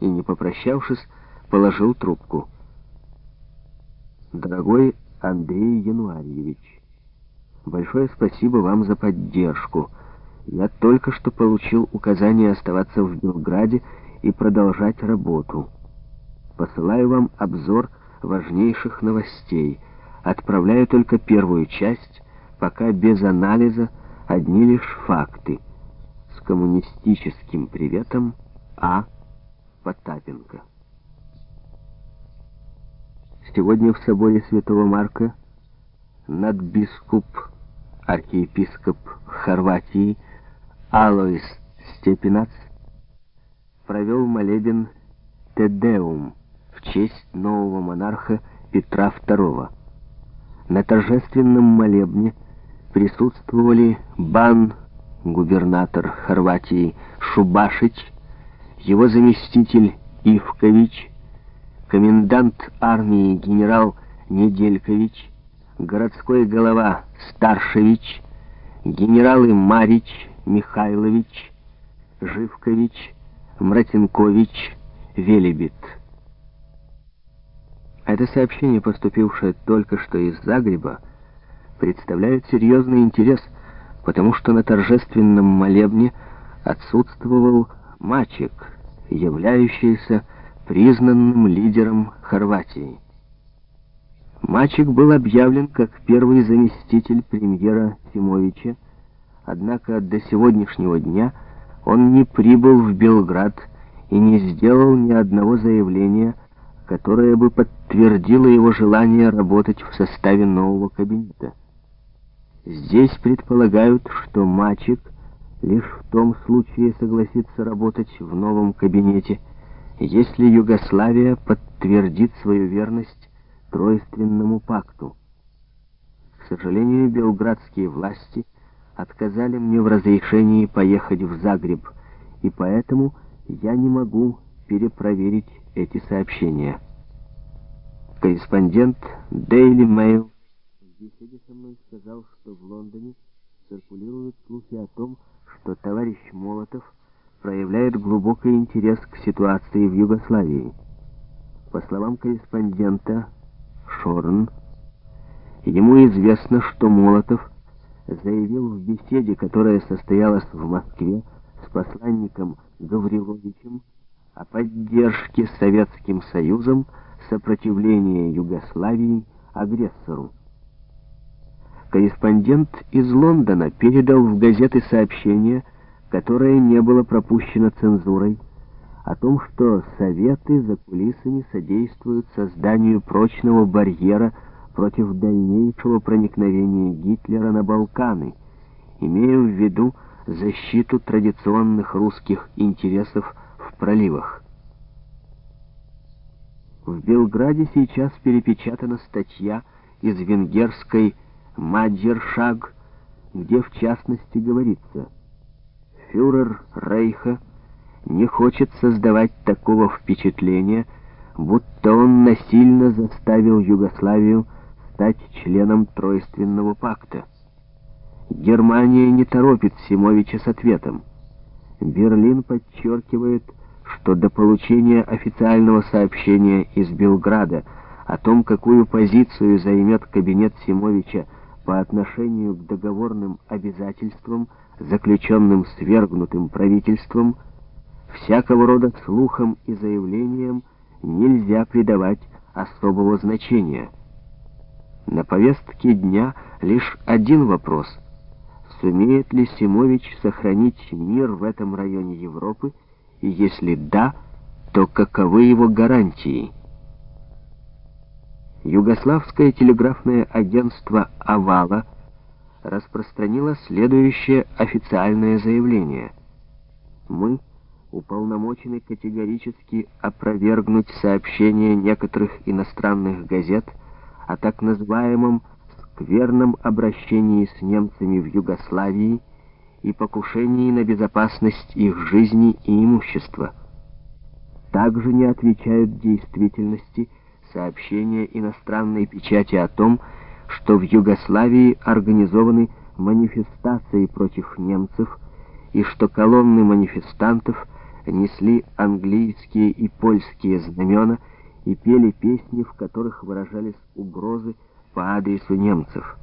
и, не попрощавшись, положил трубку. «Дорогой Андрей Януарьевич, большое спасибо вам за поддержку. Я только что получил указание оставаться в Белграде и продолжать работу. Посылаю вам обзор важнейших новостей. Отправляю только первую часть, пока без анализа, одни лишь факты. С коммунистическим приветом А. Потапенко. Сегодня в соборе Святого Марка надбискуп, архиепископ Хорватии Алоис Степенац провел молебен Тедеум в честь нового монарха Петра II. На торжественном молебне присутствовали бан, губернатор Хорватии Шубашич, его заместитель Ивкович, комендант армии генерал Неделькович, городской голова Старшевич, генералы Марич, Михайлович, Живкович, Мратенкович, Велибит. Это сообщение, поступившее только что из Загреба, представляет серьезный интерес, потому что на торжественном молебне отсутствовал мальчик, являющийся признанным лидером Хорватии. Мачек был объявлен как первый заместитель премьера Тимовича, однако до сегодняшнего дня он не прибыл в Белград и не сделал ни одного заявления, которое бы подтвердило его желание работать в составе нового кабинета. Здесь предполагают, что Мачек лишь в том случае согласится работать в новом кабинете, если Югославия подтвердит свою верность Тройственному пакту. К сожалению, белградские власти отказали мне в разрешении поехать в Загреб, и поэтому я не могу перепроверить эти сообщения. Корреспондент Daily Mail в беседе со мной сказал, что в Лондоне циркулируют слухи о том, что товарищ Молотов проявляет глубокий интерес к ситуации в Югославии. По словам корреспондента Шорн, ему известно, что Молотов заявил в беседе, которая состоялась в Москве с посланником Гавриловичем о поддержке Советским Союзом сопротивления Югославии агрессору. Корреспондент из Лондона передал в газеты сообщение, которое не было пропущено цензурой, о том, что Советы за кулисами содействуют созданию прочного барьера против дальнейшего проникновения Гитлера на Балканы, имея в виду защиту традиционных русских интересов в проливах. В Белграде сейчас перепечатана статья из венгерской «Маджершаг», где в частности говорится «Фюрер Рейха» не хочет создавать такого впечатления, будто он насильно заставил Югославию стать членом Тройственного пакта. Германия не торопит Симовича с ответом. Берлин подчеркивает, что до получения официального сообщения из Белграда о том, какую позицию займет кабинет Симовича по отношению к договорным обязательствам, заключенным свергнутым правительством, всякого рода слухам и заявлениям нельзя придавать особого значения. На повестке дня лишь один вопрос. Сумеет ли Симович сохранить мир в этом районе Европы, и если да, то каковы его гарантии? Югославское телеграфное агентство «Авала» распространило следующее официальное заявление. Мы уполномочены категорически опровергнуть сообщения некоторых иностранных газет о так называемом скверном обращении с немцами в Югославии и покушении на безопасность их жизни и имущества. Также не отвечают действительности сообщения иностранной печати о том, что в Югославии организованы манифестации против немцев и что колонны манифестантов – несли английские и польские знамена и пели песни, в которых выражались угрозы по адресу немцев.